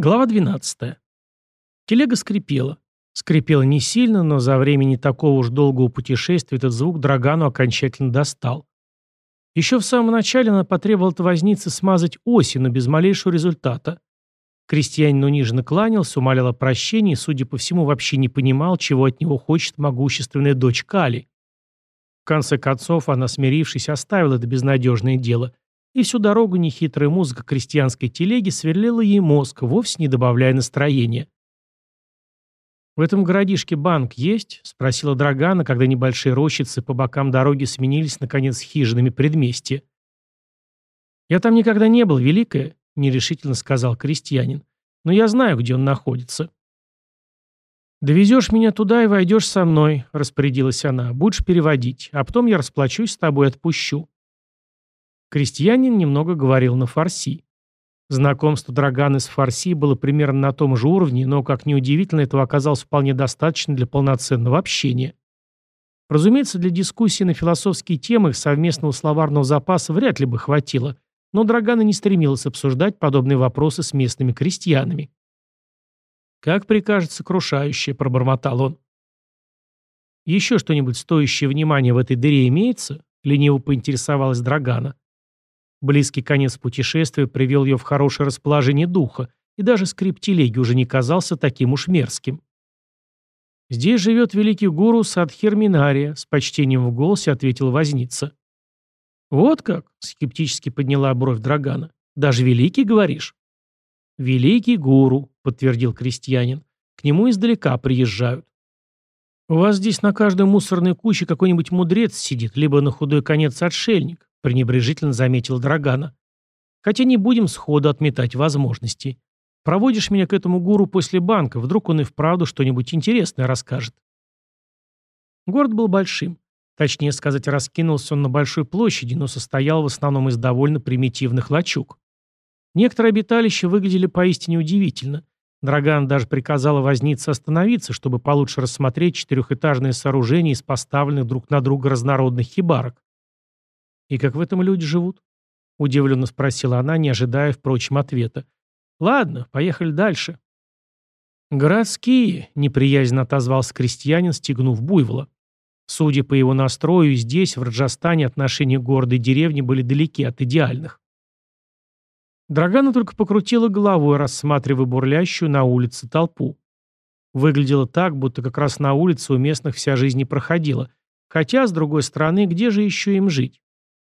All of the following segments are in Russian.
Глава 12. Телега скрипела. Скрипела не сильно, но за время не такого уж долгого путешествия этот звук Драгану окончательно достал. Еще в самом начале она потребовала от возницы смазать оси, но без малейшего результата. Крестьянин униженно кланялся, умолял о прощении судя по всему, вообще не понимал, чего от него хочет могущественная дочь Кали. В конце концов, она, смирившись, оставила это безнадежное дело – и всю дорогу нехитрая музыка крестьянской телеги сверлила ей мозг, вовсе не добавляя настроения. «В этом городишке банк есть?» — спросила Драгана, когда небольшие рощицы по бокам дороги сменились, наконец, хижинами предместья. «Я там никогда не был, Великая», — нерешительно сказал крестьянин. «Но я знаю, где он находится». «Довезешь меня туда и войдешь со мной», — распорядилась она. «Будешь переводить, а потом я расплачусь с тобой и отпущу». Крестьянин немного говорил на фарси. Знакомство Драганы с фарси было примерно на том же уровне, но, как ни удивительно, этого оказалось вполне достаточно для полноценного общения. Разумеется, для дискуссии на философские темы совместного словарного запаса вряд ли бы хватило, но Драгана не стремилась обсуждать подобные вопросы с местными крестьянами. «Как прикажет сокрушающее», — пробормотал он. «Еще что-нибудь стоящее внимания в этой дыре имеется?» — лениво поинтересовалась Драгана. Близкий конец путешествия привел ее в хорошее расположение духа, и даже скрип телеги уже не казался таким уж мерзким. «Здесь живет великий гуру Садхирминария», — с почтением в голосе ответил возница. «Вот как?» — скептически подняла бровь Драгана. «Даже великий, говоришь?» «Великий гуру», — подтвердил крестьянин. «К нему издалека приезжают». «У вас здесь на каждой мусорной куче какой-нибудь мудрец сидит, либо на худой конец отшельник пренебрежительно заметил Драгана. Хотя не будем сходу отметать возможности. Проводишь меня к этому гуру после банка, вдруг он и вправду что-нибудь интересное расскажет. Город был большим. Точнее сказать, раскинулся он на большой площади, но состоял в основном из довольно примитивных лачуг. Некоторые обиталища выглядели поистине удивительно. Драган даже приказала возниться остановиться, чтобы получше рассмотреть четырехэтажное сооружение из поставленных друг на друга разнородных хибарок. «И как в этом люди живут?» — удивленно спросила она, не ожидая, впрочем, ответа. «Ладно, поехали дальше». «Городские», — неприязненно отозвался крестьянин, стегнув буйвола. Судя по его настрою, здесь, в Раджастане, отношения города и деревни были далеки от идеальных. Драгана только покрутила головой, рассматривая бурлящую на улице толпу. Выглядело так, будто как раз на улице у местных вся жизнь не проходила. Хотя, с другой стороны, где же еще им жить?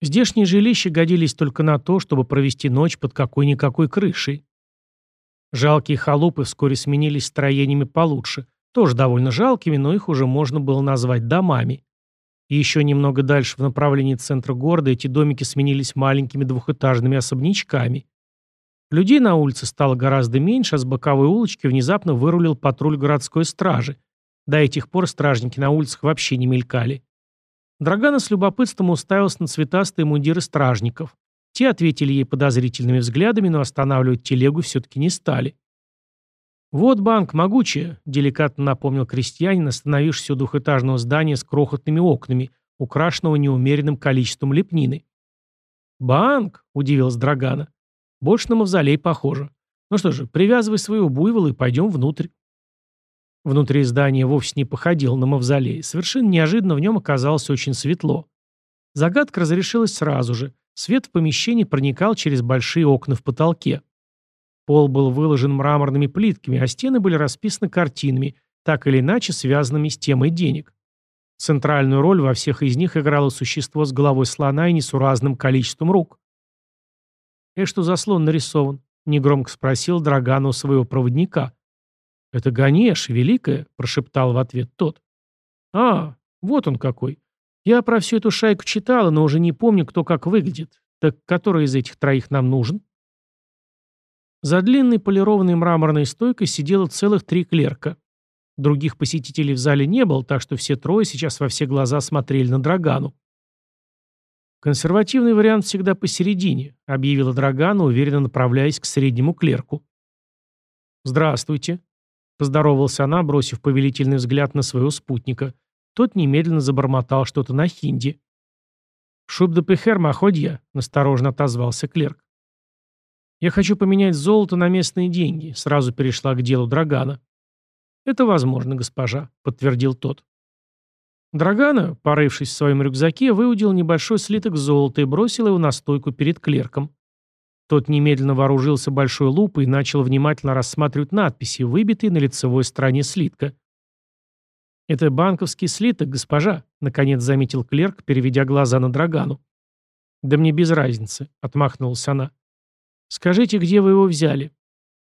Здешние жилища годились только на то, чтобы провести ночь под какой-никакой крышей. Жалкие халупы вскоре сменились строениями получше, тоже довольно жалкими, но их уже можно было назвать домами. И еще немного дальше в направлении центра города эти домики сменились маленькими двухэтажными особнячками. Людей на улице стало гораздо меньше, а с боковой улочки внезапно вырулил патруль городской стражи. До этих пор стражники на улицах вообще не мелькали. Драгана с любопытством уставился на цветастые мундиры стражников. Те ответили ей подозрительными взглядами, но останавливать телегу все-таки не стали. «Вот банк, могучая», — деликатно напомнил крестьянин, остановившись у двухэтажного здания с крохотными окнами, украшенного неумеренным количеством лепнины. «Банк?» — удивилась Драгана. «Больше на мавзолей похоже. Ну что же, привязывай своего буйвола и пойдем внутрь». Внутри здания вовсе не походил на мавзолей. Совершенно неожиданно в нем оказалось очень светло. Загадка разрешилась сразу же. Свет в помещении проникал через большие окна в потолке. Пол был выложен мраморными плитками, а стены были расписаны картинами, так или иначе связанными с темой денег. Центральную роль во всех из них играло существо с головой слона и несуразным количеством рук. «И что за слон нарисован?» — негромко спросил Драгана у своего проводника. «Это Ганеш, великая», — прошептал в ответ тот. «А, вот он какой. Я про всю эту шайку читала, но уже не помню, кто как выглядит. Так который из этих троих нам нужен?» За длинной полированной мраморной стойкой сидело целых три клерка. Других посетителей в зале не было, так что все трое сейчас во все глаза смотрели на Драгану. «Консервативный вариант всегда посередине», — объявила Драгана, уверенно направляясь к среднему клерку. «Здравствуйте», Поздоровалась она, бросив повелительный взгляд на своего спутника. Тот немедленно забормотал что-то на хинди. «Шуб да пехер, маходья», — насторожно отозвался клерк. «Я хочу поменять золото на местные деньги», — сразу перешла к делу Драгана. «Это возможно, госпожа», — подтвердил тот. Драгана, порывшись в своем рюкзаке, выудил небольшой слиток золота и бросил его на стойку перед клерком. Тот немедленно вооружился большой лупой и начал внимательно рассматривать надписи, выбитые на лицевой стороне слитка. «Это банковский слиток, госпожа», — наконец заметил клерк, переведя глаза на Драгану. «Да мне без разницы», — отмахнулась она. «Скажите, где вы его взяли?»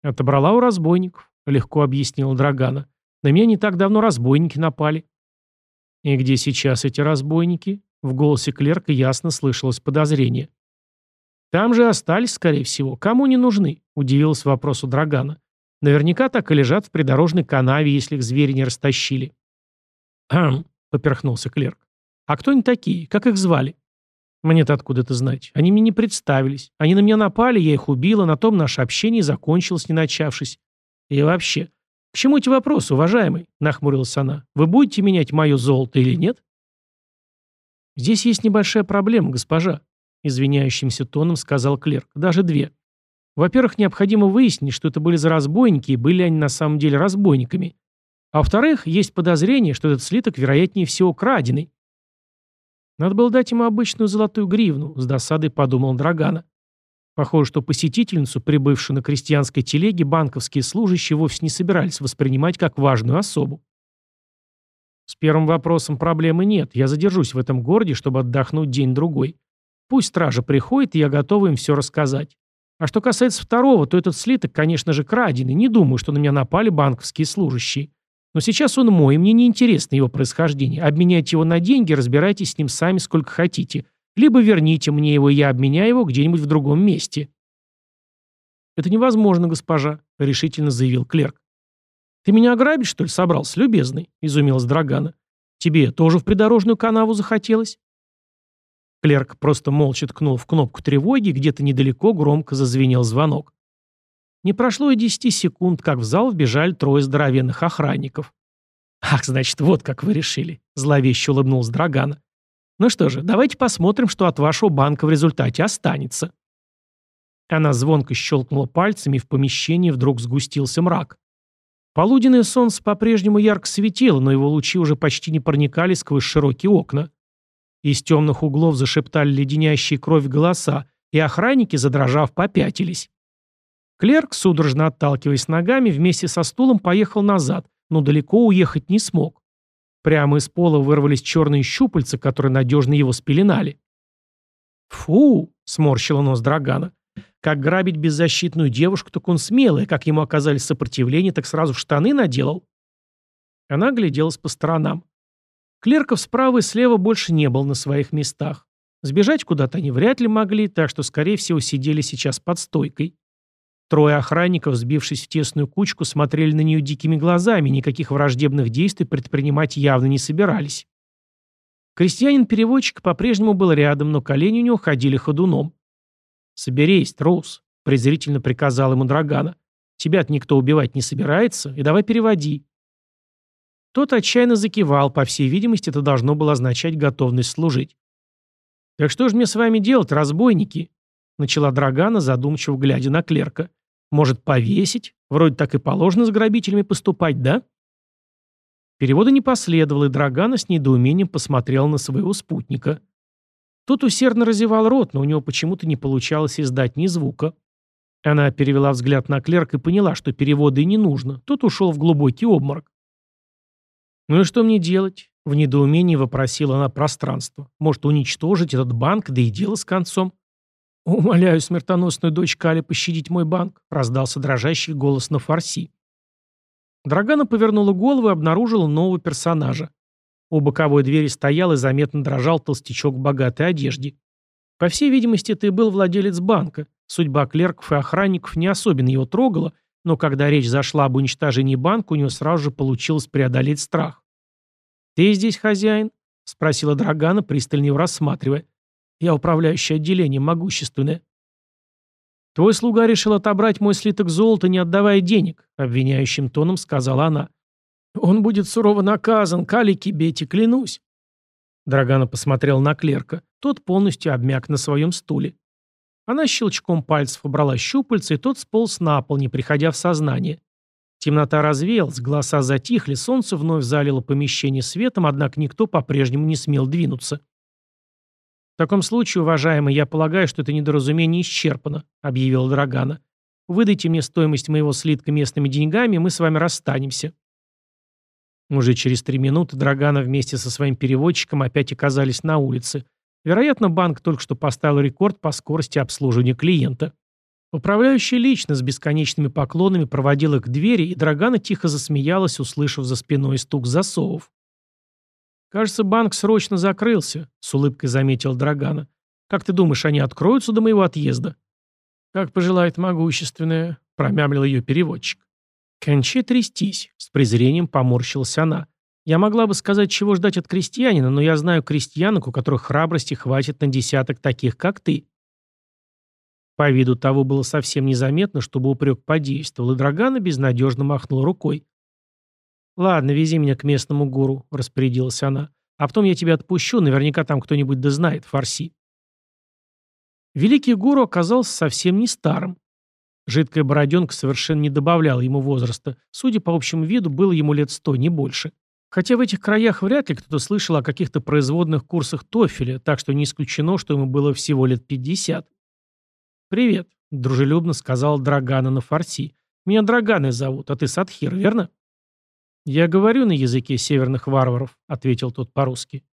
«Отобрала у разбойников», — легко объяснила Драгана. «На меня не так давно разбойники напали». «И где сейчас эти разбойники?» В голосе клерка ясно слышалось подозрение. «Там же остались, скорее всего. Кому не нужны?» – удивилась вопросу Драгана. «Наверняка так и лежат в придорожной канаве, если их звери не растащили». «Хм», – поперхнулся клерк. «А кто они такие? Как их звали?» «Мне-то откуда это знать? Они мне не представились. Они на меня напали, я их убила, на том наше общение закончилось, не начавшись. И вообще, к чему эти вопросы, уважаемый?» – нахмурилась она. «Вы будете менять мое золото или нет?» «Здесь есть небольшая проблема, госпожа», – извиняющимся тоном сказал клерк. «Даже две. Во-первых, необходимо выяснить, что это были за разбойники, и были они на самом деле разбойниками. А во-вторых, есть подозрение, что этот слиток, вероятнее всего, краденый. Надо было дать ему обычную золотую гривну, с досадой подумал Драгана. Похоже, что посетительницу, прибывшую на крестьянской телеге, банковские служащие вовсе не собирались воспринимать как важную особу. С первым вопросом проблемы нет. Я задержусь в этом городе, чтобы отдохнуть день-другой. Пусть стража приходит, и я готова им все рассказать. А что касается второго, то этот слиток, конечно же, краденый. Не думаю, что на меня напали банковские служащие. Но сейчас он мой, и мне не интересно его происхождение. Обменяйте его на деньги, разбирайтесь с ним сами сколько хотите. Либо верните мне его, и я обменяю его где-нибудь в другом месте. «Это невозможно, госпожа», — решительно заявил клерк. «Ты меня ограбить, что ли, собрался, любезный?» — изумилась Драгана. «Тебе тоже в придорожную канаву захотелось?» Клерк просто молча ткнул в кнопку тревоги, где-то недалеко громко зазвенел звонок. Не прошло и десяти секунд, как в зал вбежали трое здоровенных охранников. «Ах, значит, вот как вы решили», — зловеще улыбнулся Драгана. «Ну что же, давайте посмотрим, что от вашего банка в результате останется». Она звонко щелкнула пальцами, и в помещении вдруг сгустился мрак. Полуденное солнце по-прежнему ярко светило, но его лучи уже почти не проникали сквозь широкие окна. Из темных углов зашептали леденящие кровь голоса, и охранники, задрожав, попятились. Клерк, судорожно отталкиваясь ногами, вместе со стулом поехал назад, но далеко уехать не смог. Прямо из пола вырвались черные щупальца, которые надежно его спеленали. «Фу!» — сморщила нос Драгана. «Как грабить беззащитную девушку, так он смелый, как ему оказали сопротивление, так сразу в штаны наделал». Она гляделась по сторонам. Клерков справа и слева больше не был на своих местах. Сбежать куда-то они вряд ли могли, так что, скорее всего, сидели сейчас под стойкой. Трое охранников, сбившись в тесную кучку, смотрели на нее дикими глазами, никаких враждебных действий предпринимать явно не собирались. Крестьянин-переводчик по-прежнему был рядом, но колени у него ходили ходуном. «Соберись, трус», — презрительно приказал ему Драгана. «Тебя-то никто убивать не собирается, и давай переводи». Тот отчаянно закивал, по всей видимости, это должно было означать готовность служить. «Так что же мне с вами делать, разбойники?» Начала Драгана, задумчиво глядя на клерка. «Может, повесить? Вроде так и положено с грабителями поступать, да?» Перевода не последовало, и Драгана с недоумением посмотрел на своего спутника. Тот усердно разевал рот, но у него почему-то не получалось издать ни звука. Она перевела взгляд на клерка и поняла, что перевода и не нужно. Тот ушел в глубокий обморок. «Ну и что мне делать?» — в недоумении вопросила она пространство. «Может, уничтожить этот банк, да и дело с концом?» «Умоляю смертоносную дочь Кали пощадить мой банк», — раздался дрожащий голос на фарси. Драгана повернула голову и обнаружила нового персонажа. У боковой двери стоял и заметно дрожал толстячок в богатой одежде. По всей видимости, и был владелец банка. Судьба клерков и охранников не особенно его трогала, но когда речь зашла об уничтожении банка, у него сразу же получилось преодолеть страх. «Ты здесь хозяин?» — спросила Драгана, пристально его рассматривая. Я управляющий отделением, могущественное. Твой слуга решил отобрать мой слиток золота, не отдавая денег, обвиняющим тоном сказала она. Он будет сурово наказан, калики бейте, клянусь. Драгана посмотрел на клерка. Тот полностью обмяк на своем стуле. Она щелчком пальцев убрала щупальца, и тот сполз на пол, не приходя в сознание. Темнота развеялась, голоса затихли, солнце вновь залило помещение светом, однако никто по-прежнему не смел двинуться. «В таком случае, уважаемый, я полагаю, что это недоразумение исчерпано», — объявила Драгана. «Выдайте мне стоимость моего слитка местными деньгами, и мы с вами расстанемся». Уже через три минуты Драгана вместе со своим переводчиком опять оказались на улице. Вероятно, банк только что поставил рекорд по скорости обслуживания клиента. Управляющий лично с бесконечными поклонами проводил их к двери, и Драгана тихо засмеялась, услышав за спиной стук засовов. «Кажется, банк срочно закрылся», — с улыбкой заметил Драгана. «Как ты думаешь, они откроются до моего отъезда?» «Как пожелает могущественная», — промямлил ее переводчик. «Кончай трястись», — с презрением поморщилась она. «Я могла бы сказать, чего ждать от крестьянина, но я знаю крестьянок, у которых храбрости хватит на десяток таких, как ты». По виду того было совсем незаметно, чтобы упрек подействовал, и Драгана безнадежно махнул рукой. «Ладно, вези меня к местному гуру», — распорядилась она. «А потом я тебя отпущу, наверняка там кто-нибудь да знает фарси». Великий гуру оказался совсем не старым. Жидкая бороденка совершенно не добавляла ему возраста. Судя по общему виду, было ему лет сто, не больше. Хотя в этих краях вряд ли кто-то слышал о каких-то производных курсах тофеля, так что не исключено, что ему было всего лет пятьдесят. «Привет», — дружелюбно сказал Драгана на фарси. «Меня Драганой зовут, а ты Садхир, верно?» «Я говорю на языке северных варваров», — ответил тот по-русски.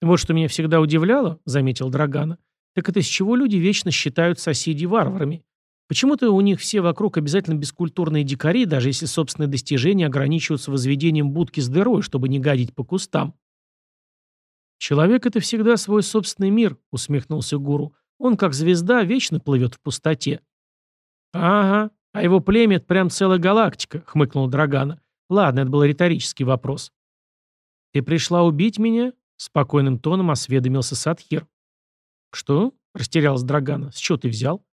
«Вот что меня всегда удивляло», — заметил Драгана, «так это с чего люди вечно считают соседей варварами? Почему-то у них все вокруг обязательно бескультурные дикари, даже если собственные достижения ограничиваются возведением будки с дырой, чтобы не гадить по кустам». «Человек — это всегда свой собственный мир», — усмехнулся гуру. «Он, как звезда, вечно плывет в пустоте». «Ага, а его племя — это прям целая галактика», — хмыкнул Драгана. Ладно, это был риторический вопрос. «Ты пришла убить меня?» — спокойным тоном осведомился Садхир. «Что?» — растерялась Драгана. «С чего ты взял?»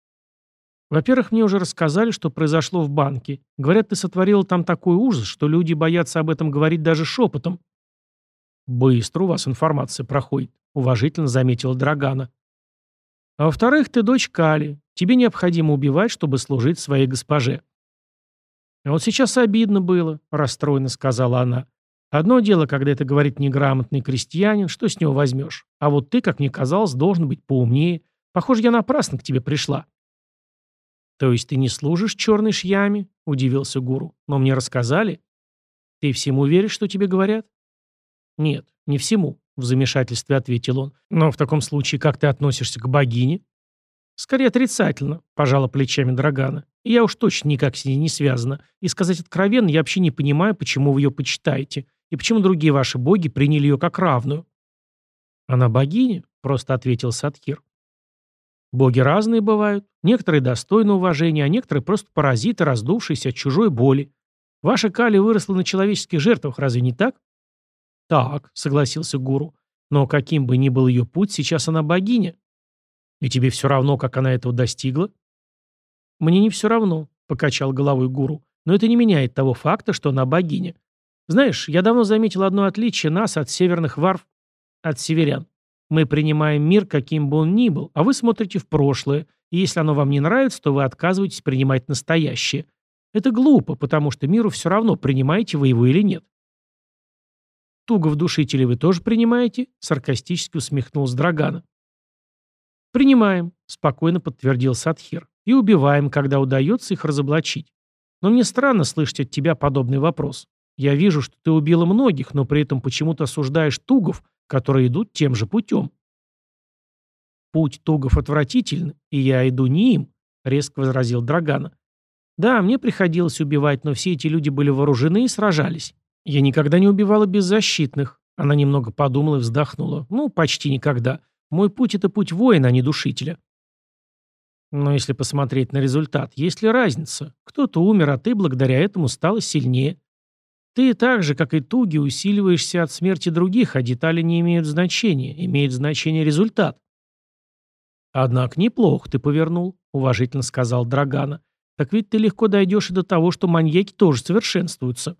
«Во-первых, мне уже рассказали, что произошло в банке. Говорят, ты сотворила там такой ужас, что люди боятся об этом говорить даже шепотом». «Быстро у вас информация проходит», — уважительно заметила Драгана. «А во-вторых, ты дочь Кали. Тебе необходимо убивать, чтобы служить своей госпоже». «А вот сейчас обидно было», — расстроенно сказала она. «Одно дело, когда это говорит неграмотный крестьянин, что с него возьмешь? А вот ты, как мне казалось, должен быть поумнее. Похоже, я напрасно к тебе пришла». «То есть ты не служишь черной шьяме?» — удивился гуру. «Но мне рассказали». «Ты всему веришь, что тебе говорят?» «Нет, не всему», — в замешательстве ответил он. «Но в таком случае как ты относишься к богине?» «Скорее отрицательно», — пожала плечами Драгана. «И я уж точно никак с ней не связана. И сказать откровенно, я вообще не понимаю, почему вы ее почитаете, и почему другие ваши боги приняли ее как равную». «Она богиня?» — просто ответил Садхир. «Боги разные бывают. Некоторые достойны уважения, а некоторые просто паразиты, раздувшиеся от чужой боли. Ваша Кали выросла на человеческих жертвах, разве не так?» «Так», — согласился гуру. «Но каким бы ни был ее путь, сейчас она богиня. И тебе все равно, как она этого достигла? Мне не все равно, покачал головой гуру, но это не меняет того факта, что она богиня. Знаешь, я давно заметил одно отличие нас от северных варв, от северян. Мы принимаем мир, каким бы он ни был, а вы смотрите в прошлое, и если оно вам не нравится, то вы отказываетесь принимать настоящее. Это глупо, потому что миру все равно, принимаете вы его или нет. Туго в душителе вы тоже принимаете? Саркастически усмехнулся Драгана. «Принимаем», — спокойно подтвердил Садхир. «И убиваем, когда удается их разоблачить. Но мне странно слышать от тебя подобный вопрос. Я вижу, что ты убила многих, но при этом почему-то осуждаешь тугов, которые идут тем же путем». «Путь тугов отвратительный, и я иду не им», — резко возразил Драгана. «Да, мне приходилось убивать, но все эти люди были вооружены и сражались. Я никогда не убивала беззащитных». Она немного подумала и вздохнула. «Ну, почти никогда. Мой путь — это путь воина, а не душителя. Но если посмотреть на результат, есть ли разница? Кто-то умер, а ты благодаря этому стала сильнее. Ты так же, как и Туги, усиливаешься от смерти других, а детали не имеют значения, имеет значение результат. Однако неплохо ты повернул, уважительно сказал Драгана. Так ведь ты легко дойдешь и до того, что маньяки тоже совершенствуются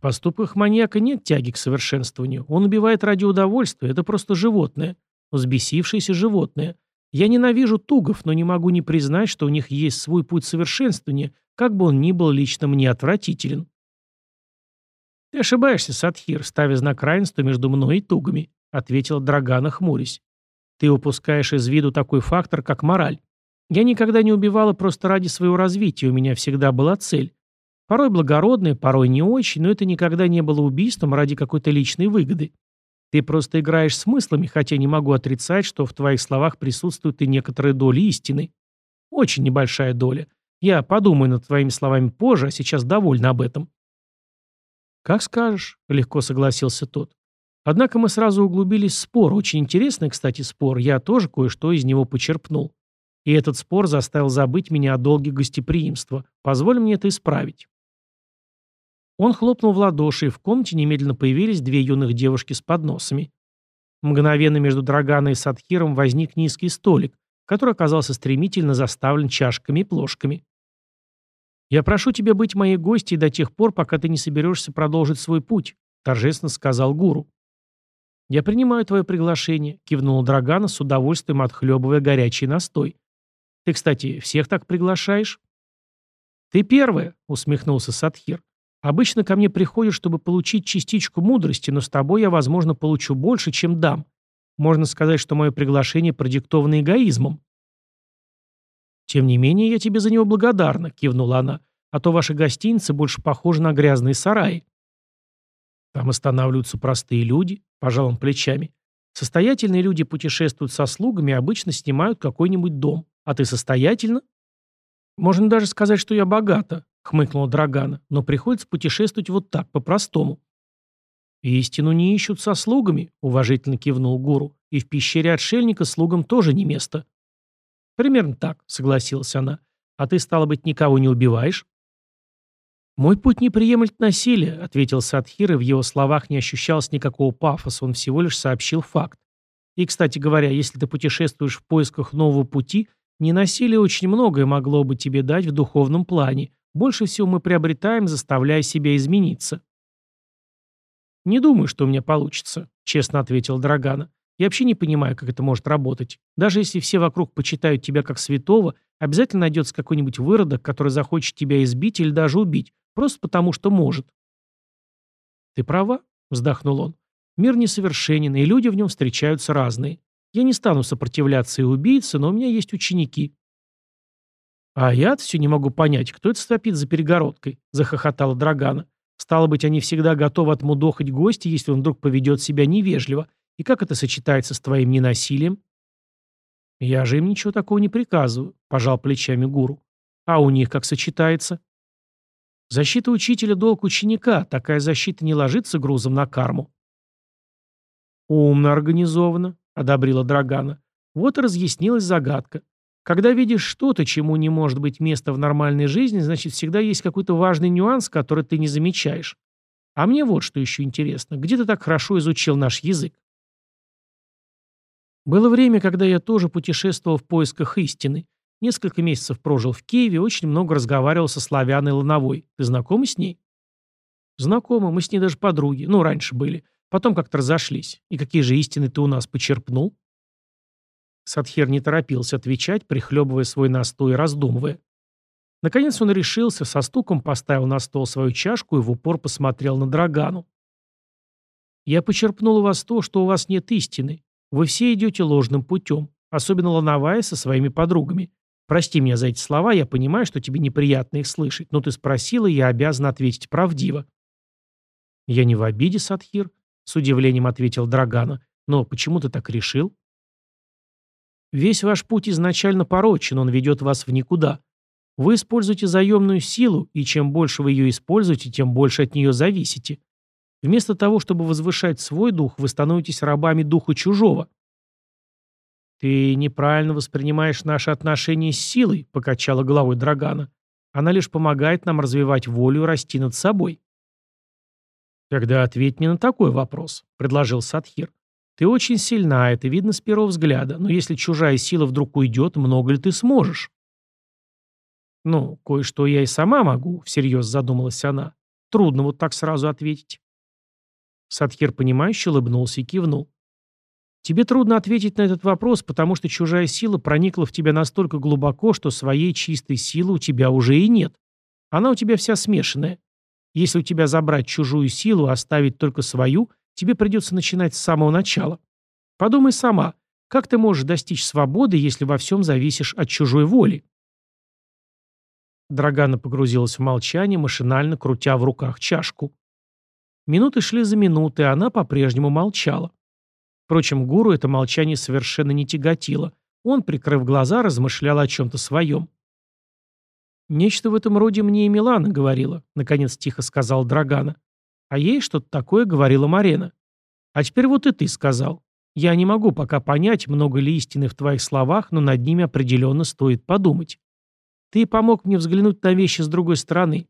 поступках маньяка нет тяги к совершенствованию. Он убивает ради удовольствия, это просто животное. Взбесившееся животное. Я ненавижу тугов, но не могу не признать, что у них есть свой путь совершенствования, как бы он ни был лично мне отвратителен. «Ты ошибаешься, Садхир, ставя знак равенства между мной и тугами», ответила Драгана, хмурясь. «Ты упускаешь из виду такой фактор, как мораль. Я никогда не убивала просто ради своего развития, у меня всегда была цель. Порой благородная, порой не очень, но это никогда не было убийством ради какой-то личной выгоды. Ты просто играешь смыслами, хотя не могу отрицать, что в твоих словах присутствует и некоторая доля истины. Очень небольшая доля. Я подумаю над твоими словами позже, а сейчас довольна об этом. «Как скажешь», — легко согласился тот. Однако мы сразу углубились в спор. Очень интересный, кстати, спор. Я тоже кое-что из него почерпнул. И этот спор заставил забыть меня о долге гостеприимства. Позволь мне это исправить. Он хлопнул в ладоши, и в комнате немедленно появились две юных девушки с подносами. Мгновенно между Драганой и Садхиром возник низкий столик, который оказался стремительно заставлен чашками и плошками. «Я прошу тебя быть моей гостьей до тех пор, пока ты не соберешься продолжить свой путь», торжественно сказал гуру. «Я принимаю твое приглашение», — кивнула Драгана с удовольствием отхлебывая горячий настой. «Ты, кстати, всех так приглашаешь?» «Ты первая», — усмехнулся Садхир. «Обычно ко мне приходят, чтобы получить частичку мудрости, но с тобой я, возможно, получу больше, чем дам. Можно сказать, что мое приглашение продиктовано эгоизмом». «Тем не менее, я тебе за него благодарна», — кивнула она. «А то ваши гостиницы больше похожи на грязные сараи». «Там останавливаются простые люди», — пожал он плечами. «Состоятельные люди путешествуют со слугами и обычно снимают какой-нибудь дом. А ты состоятельна?» «Можно даже сказать, что я богата», — хмыкнула Драгана, «но приходится путешествовать вот так, по-простому». «Истину не ищут со слугами», — уважительно кивнул гуру, «и в пещере отшельника слугам тоже не место». «Примерно так», — согласилась она. «А ты, стало быть, никого не убиваешь?» «Мой путь не приемлет насилия», — ответил Садхир, и в его словах не ощущалось никакого пафоса, он всего лишь сообщил факт. «И, кстати говоря, если ты путешествуешь в поисках нового пути, Ненасилие очень многое могло бы тебе дать в духовном плане. Больше всего мы приобретаем, заставляя себя измениться. «Не думаю, что у меня получится», — честно ответил Драгана. «Я вообще не понимаю, как это может работать. Даже если все вокруг почитают тебя как святого, обязательно найдется какой-нибудь выродок, который захочет тебя избить или даже убить, просто потому что может». «Ты права», — вздохнул он. «Мир несовершенен, и люди в нем встречаются разные. Я не стану сопротивляться и убийце, но у меня есть ученики». «А я все не могу понять, кто это стопит за перегородкой», — захохотала Драгана. «Стало быть, они всегда готовы отмудохать гостя, если он вдруг поведет себя невежливо. И как это сочетается с твоим ненасилием?» «Я же им ничего такого не приказываю», — пожал плечами гуру. «А у них как сочетается?» «Защита учителя — долг ученика. Такая защита не ложится грузом на карму». «Умно организовано», — одобрила Драгана. Вот и разъяснилась загадка. Когда видишь что-то, чему не может быть места в нормальной жизни, значит, всегда есть какой-то важный нюанс, который ты не замечаешь. А мне вот что еще интересно. Где ты так хорошо изучил наш язык? Было время, когда я тоже путешествовал в поисках истины. Несколько месяцев прожил в Киеве, очень много разговаривал со славяной Лановой. Ты знакома с ней? Знакома, мы с ней даже подруги. Ну, раньше были. Потом как-то разошлись. И какие же истины ты у нас почерпнул?» Садхер не торопился отвечать, прихлебывая свой настой и раздумывая. Наконец он решился, со стуком поставил на стол свою чашку и в упор посмотрел на Драгану. «Я почерпнул у вас то, что у вас нет истины. Вы все идете ложным путем, особенно Лановая со своими подругами. Прости меня за эти слова, я понимаю, что тебе неприятно их слышать, но ты спросила, и я обязан ответить правдиво». «Я не в обиде, Садхир. С удивлением ответил Драгана. Но почему ты так решил? Весь ваш путь изначально порочен, он ведет вас в никуда. Вы используете заемную силу, и чем больше вы ее используете, тем больше от нее зависите. Вместо того, чтобы возвышать свой дух, вы становитесь рабами духа чужого. «Ты неправильно воспринимаешь наши отношения с силой», — покачала головой Драгана. «Она лишь помогает нам развивать волю и расти над собой». «Тогда ответь мне на такой вопрос», — предложил Садхир. «Ты очень сильна, это видно с первого взгляда, но если чужая сила вдруг уйдет, много ли ты сможешь?» «Ну, кое-что я и сама могу», — всерьез задумалась она. «Трудно вот так сразу ответить». Садхир, понимающе улыбнулся и кивнул. Тебе трудно ответить на этот вопрос, потому что чужая сила проникла в тебя настолько глубоко, что своей чистой силы у тебя уже и нет. Она у тебя вся смешанная. Если у тебя забрать чужую силу, оставить только свою, тебе придется начинать с самого начала. Подумай сама, как ты можешь достичь свободы, если во всем зависишь от чужой воли? Драгана погрузилась в молчание, машинально крутя в руках чашку. Минуты шли за минуты, а она по-прежнему молчала. Впрочем, гуру это молчание совершенно не тяготило. Он, прикрыв глаза, размышлял о чем-то своем. «Нечто в этом роде мне и Милана говорила», — наконец тихо сказал Драгана. «А ей что-то такое говорила Марена. А теперь вот и ты сказал. Я не могу пока понять, много ли истины в твоих словах, но над ними определенно стоит подумать. Ты помог мне взглянуть на вещи с другой стороны.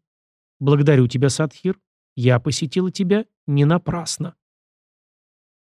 Благодарю тебя, Садхир. Я посетила тебя не напрасно.